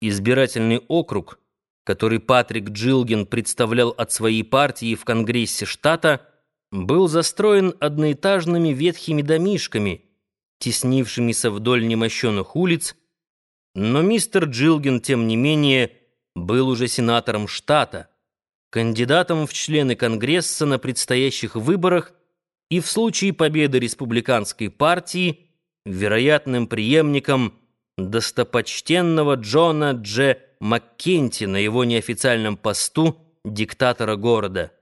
Избирательный округ, который Патрик Джилген представлял от своей партии в Конгрессе штата, был застроен одноэтажными ветхими домишками, теснившимися вдоль немощенных улиц, но мистер Джилген, тем не менее, был уже сенатором штата, кандидатом в члены Конгресса на предстоящих выборах и в случае победы республиканской партии вероятным преемником достопочтенного Джона Дж. Маккенти на его неофициальном посту диктатора города.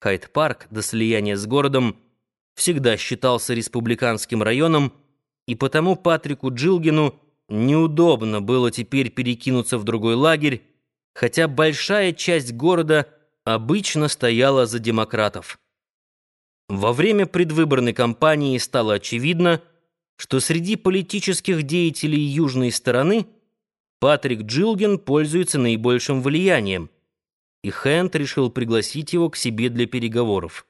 Хайт-парк до слияния с городом всегда считался республиканским районом, и потому Патрику Джилгину неудобно было теперь перекинуться в другой лагерь, хотя большая часть города обычно стояла за демократов. Во время предвыборной кампании стало очевидно, что среди политических деятелей южной стороны Патрик Джилген пользуется наибольшим влиянием, и Хэнд решил пригласить его к себе для переговоров.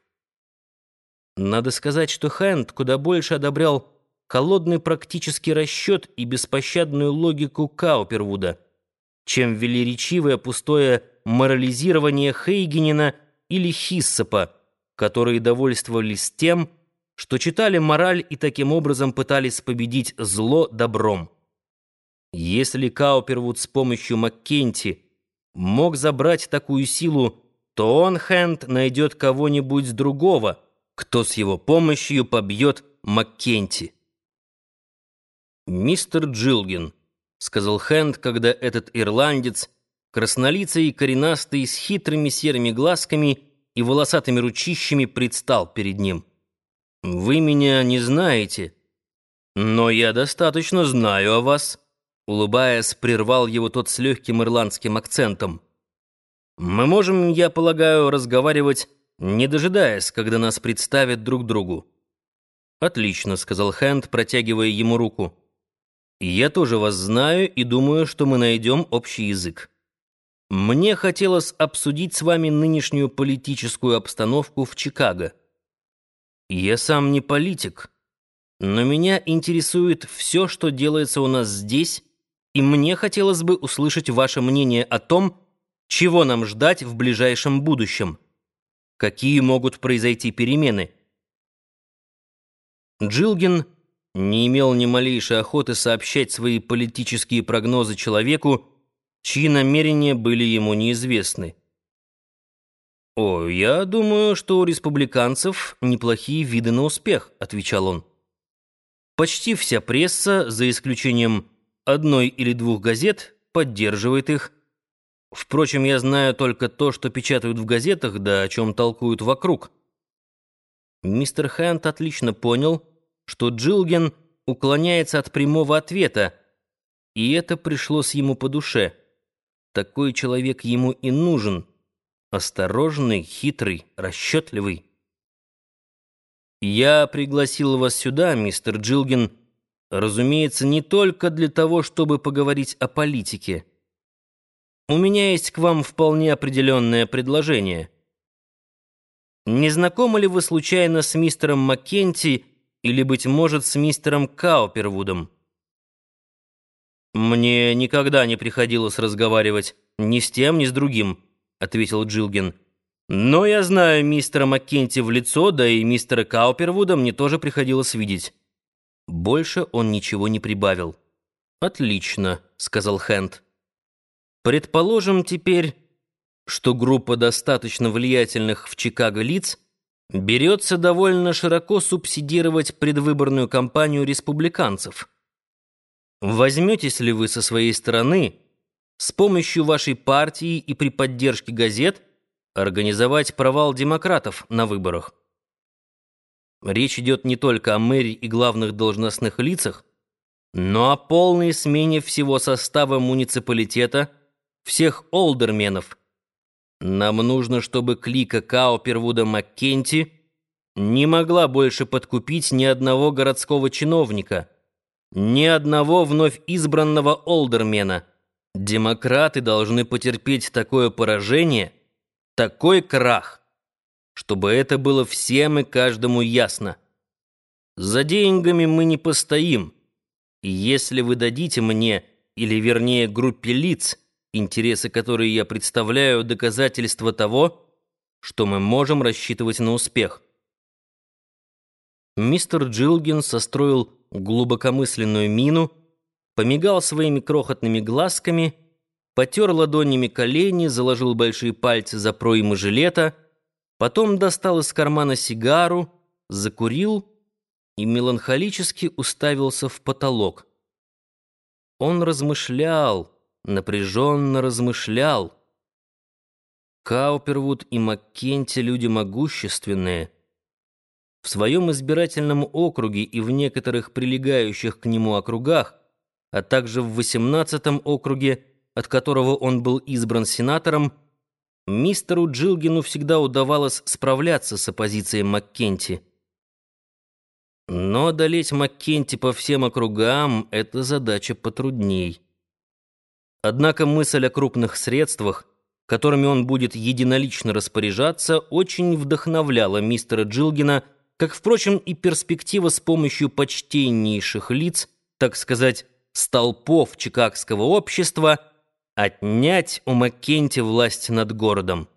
Надо сказать, что Хэнд куда больше одобрял холодный практический расчет и беспощадную логику Каупервуда, чем велеречивое пустое морализирование Хейгенина или Хиссопа, которые довольствовались тем, что читали мораль и таким образом пытались победить зло добром. Если Каупервуд с помощью Маккенти мог забрать такую силу, то он, Хэнд, найдет кого-нибудь другого, кто с его помощью побьет Маккенти. «Мистер Джилгин», — сказал Хэнд, когда этот ирландец, краснолицый и коренастый, с хитрыми серыми глазками и волосатыми ручищами предстал перед ним. «Вы меня не знаете, но я достаточно знаю о вас», — улыбаясь, прервал его тот с легким ирландским акцентом. «Мы можем, я полагаю, разговаривать, не дожидаясь, когда нас представят друг другу». «Отлично», — сказал Хэнд, протягивая ему руку. «Я тоже вас знаю и думаю, что мы найдем общий язык. Мне хотелось обсудить с вами нынешнюю политическую обстановку в Чикаго». Я сам не политик, но меня интересует все, что делается у нас здесь, и мне хотелось бы услышать ваше мнение о том, чего нам ждать в ближайшем будущем. Какие могут произойти перемены? Джилгин не имел ни малейшей охоты сообщать свои политические прогнозы человеку, чьи намерения были ему неизвестны. «О, я думаю, что у республиканцев неплохие виды на успех», — отвечал он. «Почти вся пресса, за исключением одной или двух газет, поддерживает их. Впрочем, я знаю только то, что печатают в газетах, да о чем толкуют вокруг». Мистер Хэнд отлично понял, что Джилген уклоняется от прямого ответа, и это пришлось ему по душе. Такой человек ему и нужен — осторожный, хитрый, расчетливый. Я пригласил вас сюда, мистер Джилгин, разумеется, не только для того, чтобы поговорить о политике. У меня есть к вам вполне определенное предложение. Не знакомы ли вы случайно с мистером Маккенти или, быть может, с мистером Каупервудом? Мне никогда не приходилось разговаривать ни с тем, ни с другим. — ответил Джилгин. «Но я знаю мистера Маккенти в лицо, да и мистера Каупервуда мне тоже приходилось видеть». Больше он ничего не прибавил. «Отлично», — сказал Хэнд. «Предположим теперь, что группа достаточно влиятельных в Чикаго лиц берется довольно широко субсидировать предвыборную кампанию республиканцев. Возьметесь ли вы со своей стороны с помощью вашей партии и при поддержке газет организовать провал демократов на выборах. Речь идет не только о мэре и главных должностных лицах, но о полной смене всего состава муниципалитета, всех олдерменов. Нам нужно, чтобы клика Каупервуда Маккенти не могла больше подкупить ни одного городского чиновника, ни одного вновь избранного олдермена – Демократы должны потерпеть такое поражение, такой крах, чтобы это было всем и каждому ясно. За деньгами мы не постоим. И если вы дадите мне или вернее группе лиц, интересы которые я представляю, доказательство того, что мы можем рассчитывать на успех. Мистер Джилгин состроил глубокомысленную мину, помигал своими крохотными глазками, потер ладонями колени, заложил большие пальцы за проймы жилета, потом достал из кармана сигару, закурил и меланхолически уставился в потолок. Он размышлял, напряженно размышлял. Каупервуд и Маккенти — люди могущественные — в своем избирательном округе и в некоторых прилегающих к нему округах, а также в 18-м округе, от которого он был избран сенатором, мистеру Джилгину всегда удавалось справляться с оппозицией Маккенти. Но одолеть Маккенти по всем округам — это задача потрудней. Однако мысль о крупных средствах, которыми он будет единолично распоряжаться, очень вдохновляла мистера Джилгина — как, впрочем, и перспектива с помощью почтеннейших лиц, так сказать, столпов чикагского общества, отнять у Маккенти власть над городом.